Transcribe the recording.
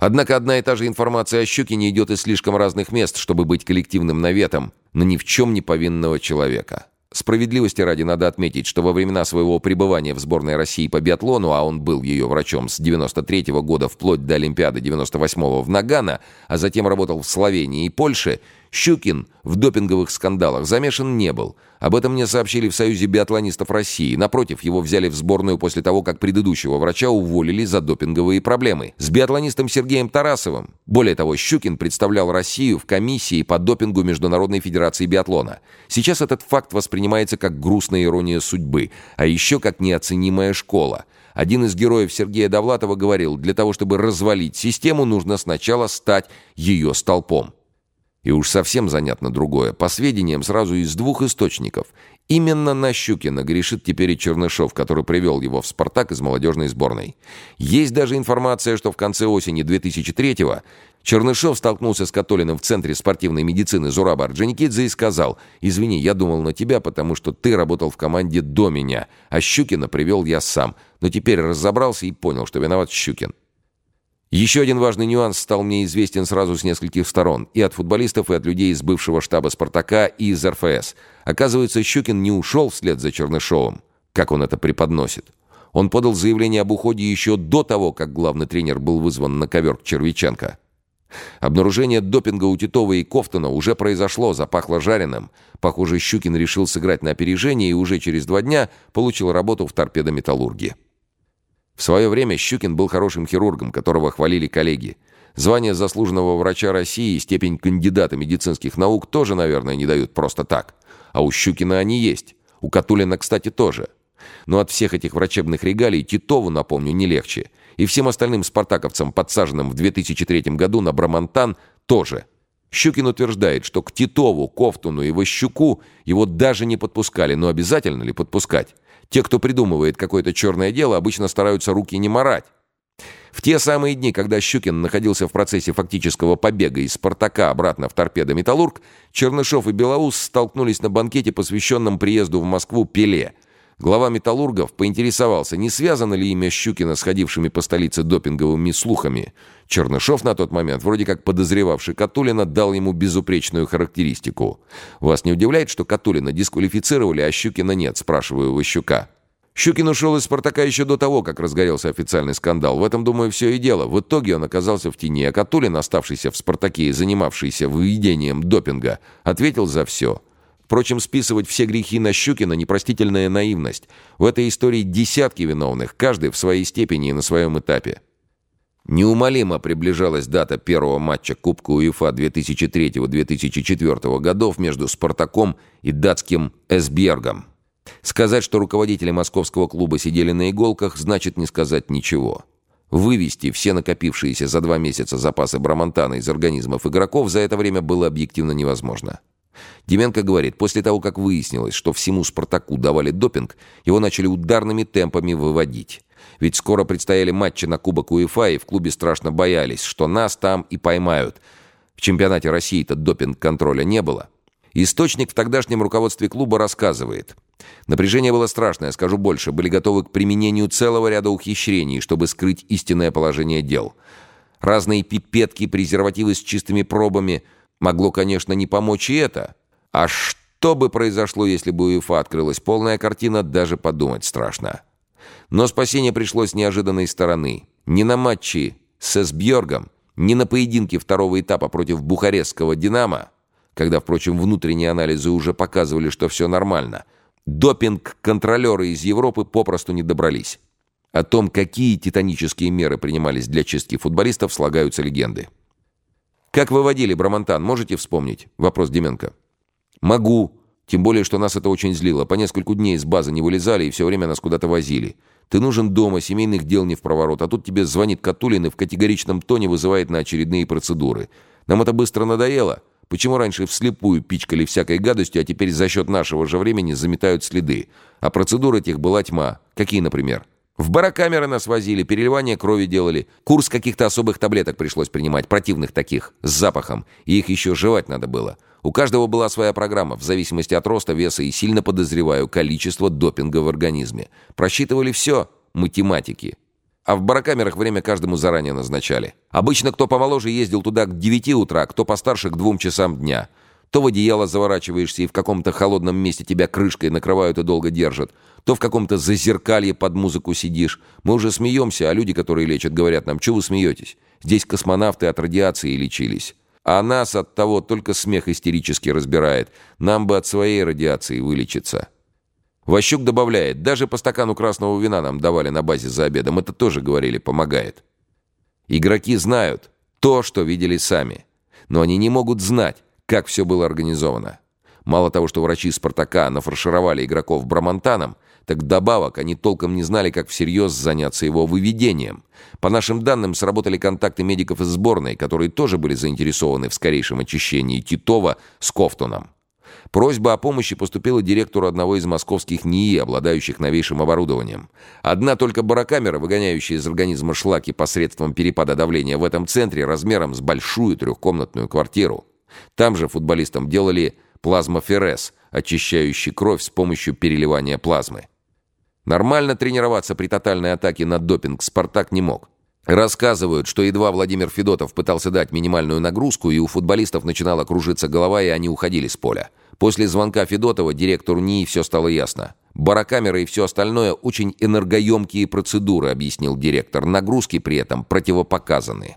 Однако одна и та же информация о Щукине идет из слишком разных мест, чтобы быть коллективным наветом на ни в чем не повинного человека. Справедливости ради надо отметить, что во времена своего пребывания в сборной России по биатлону, а он был ее врачом с 93 -го года вплоть до Олимпиады 98 в Нагано, а затем работал в Словении и Польше, Щукин в допинговых скандалах замешан не был. Об этом мне сообщили в Союзе биатлонистов России. Напротив, его взяли в сборную после того, как предыдущего врача уволили за допинговые проблемы. С биатлонистом Сергеем Тарасовым. Более того, Щукин представлял Россию в комиссии по допингу Международной Федерации биатлона. Сейчас этот факт воспринимается как грустная ирония судьбы, а еще как неоценимая школа. Один из героев Сергея Довлатова говорил, для того, чтобы развалить систему, нужно сначала стать ее столпом. И уж совсем занятно другое. По сведениям сразу из двух источников. Именно на Щукина грешит теперь и Чернышов, который привел его в «Спартак» из молодежной сборной. Есть даже информация, что в конце осени 2003-го Чернышов столкнулся с Католиным в Центре спортивной медицины Зураба Орджоникидзе и сказал «Извини, я думал на тебя, потому что ты работал в команде до меня, а Щукина привел я сам, но теперь разобрался и понял, что виноват Щукин». Еще один важный нюанс стал мне известен сразу с нескольких сторон. И от футболистов, и от людей из бывшего штаба «Спартака», и из РФС. Оказывается, Щукин не ушел вслед за Чернышовым. Как он это преподносит? Он подал заявление об уходе еще до того, как главный тренер был вызван на ковер к Червиченко. Обнаружение допинга у Титова и Кофтона уже произошло, запахло жареным. Похоже, Щукин решил сыграть на опережение и уже через два дня получил работу в торпедометаллурге. В свое время Щукин был хорошим хирургом, которого хвалили коллеги. Звание заслуженного врача России и степень кандидата медицинских наук тоже, наверное, не дают просто так. А у Щукина они есть. У Катулина, кстати, тоже. Но от всех этих врачебных регалий Титову, напомню, не легче. И всем остальным спартаковцам, подсаженным в 2003 году на Брамантан, тоже. Щукин утверждает, что к Титову, Кофтуну и Ващуку его даже не подпускали, но обязательно ли подпускать? Те, кто придумывает какое-то черное дело, обычно стараются руки не марать. В те самые дни, когда Щукин находился в процессе фактического побега из «Спартака» обратно в торпедо «Металлург», Чернышов и Белоус столкнулись на банкете, посвященном приезду в Москву Пеле – Глава металлургов поинтересовался, не связано ли имя Щукина с ходившими по столице допинговыми слухами. Чернышов на тот момент, вроде как подозревавший Катулина, дал ему безупречную характеристику. «Вас не удивляет, что Катулина дисквалифицировали, а Щукина нет?» – спрашиваю Ващука. Щукин ушел из «Спартака» еще до того, как разгорелся официальный скандал. В этом, думаю, все и дело. В итоге он оказался в тени, а Катулин, оставшийся в «Спартаке» и занимавшийся выведением допинга, ответил за все – Впрочем, списывать все грехи на Щукина – непростительная наивность. В этой истории десятки виновных, каждый в своей степени и на своем этапе. Неумолимо приближалась дата первого матча Кубка УЕФА 2003-2004 годов между «Спартаком» и датским «Эсбергом». Сказать, что руководители московского клуба сидели на иголках, значит не сказать ничего. Вывести все накопившиеся за два месяца запасы бромантана из организмов игроков за это время было объективно невозможно. Деменко говорит, после того, как выяснилось, что всему «Спартаку» давали допинг, его начали ударными темпами выводить. Ведь скоро предстояли матчи на Кубок УЕФА, и в клубе страшно боялись, что нас там и поймают. В чемпионате России-то допинг-контроля не было. Источник в тогдашнем руководстве клуба рассказывает. Напряжение было страшное, скажу больше, были готовы к применению целого ряда ухищрений, чтобы скрыть истинное положение дел. Разные пипетки, презервативы с чистыми пробами – Могло, конечно, не помочь и это. А что бы произошло, если бы УЕФА открылась полная картина, даже подумать страшно. Но спасение пришло с неожиданной стороны. Не на матче с Эсбьоргом, не на поединке второго этапа против бухарестского «Динамо», когда, впрочем, внутренние анализы уже показывали, что все нормально, допинг-контролеры из Европы попросту не добрались. О том, какие титанические меры принимались для чистки футболистов, слагаются легенды. «Как выводили Брамантан, можете вспомнить?» — вопрос Деменко. «Могу. Тем более, что нас это очень злило. По нескольку дней из базы не вылезали и все время нас куда-то возили. Ты нужен дома, семейных дел не в проворот, а тут тебе звонит Катулин и в категоричном тоне вызывает на очередные процедуры. Нам это быстро надоело. Почему раньше вслепую пичкали всякой гадостью, а теперь за счет нашего же времени заметают следы? А процедур этих была тьма. Какие, например?» В барокамеры нас возили, переливание крови делали. Курс каких-то особых таблеток пришлось принимать, противных таких, с запахом. И их еще жевать надо было. У каждого была своя программа, в зависимости от роста, веса и, сильно подозреваю, количества допинга в организме. Просчитывали все, математики. А в барокамерах время каждому заранее назначали. Обычно кто помоложе ездил туда к 9 утра, кто постарше к 2 часам дня. То в одеяло заворачиваешься, и в каком-то холодном месте тебя крышкой накрывают и долго держат. То в каком-то зазеркалье под музыку сидишь. Мы уже смеемся, а люди, которые лечат, говорят нам, что вы смеетесь? Здесь космонавты от радиации лечились. А нас от того только смех истерически разбирает. Нам бы от своей радиации вылечиться. Ващук добавляет, даже по стакану красного вина нам давали на базе за обедом. Это тоже, говорили, помогает. Игроки знают то, что видели сами. Но они не могут знать, как все было организовано. Мало того, что врачи «Спартака» нафаршировали игроков брамантаном, так добавок они толком не знали, как всерьез заняться его выведением. По нашим данным, сработали контакты медиков из сборной, которые тоже были заинтересованы в скорейшем очищении Титова с Кофтуном. Просьба о помощи поступила директору одного из московских НИИ, обладающих новейшим оборудованием. Одна только барокамера, выгоняющая из организма шлаки посредством перепада давления в этом центре размером с большую трехкомнатную квартиру. Там же футболистам делали плазмоферез, очищающий кровь с помощью переливания плазмы. Нормально тренироваться при тотальной атаке на допинг «Спартак» не мог. Рассказывают, что едва Владимир Федотов пытался дать минимальную нагрузку, и у футболистов начинала кружиться голова, и они уходили с поля. После звонка Федотова директору НИИ все стало ясно. Барокамера и все остальное очень энергоемкие процедуры, объяснил директор. Нагрузки при этом противопоказаны.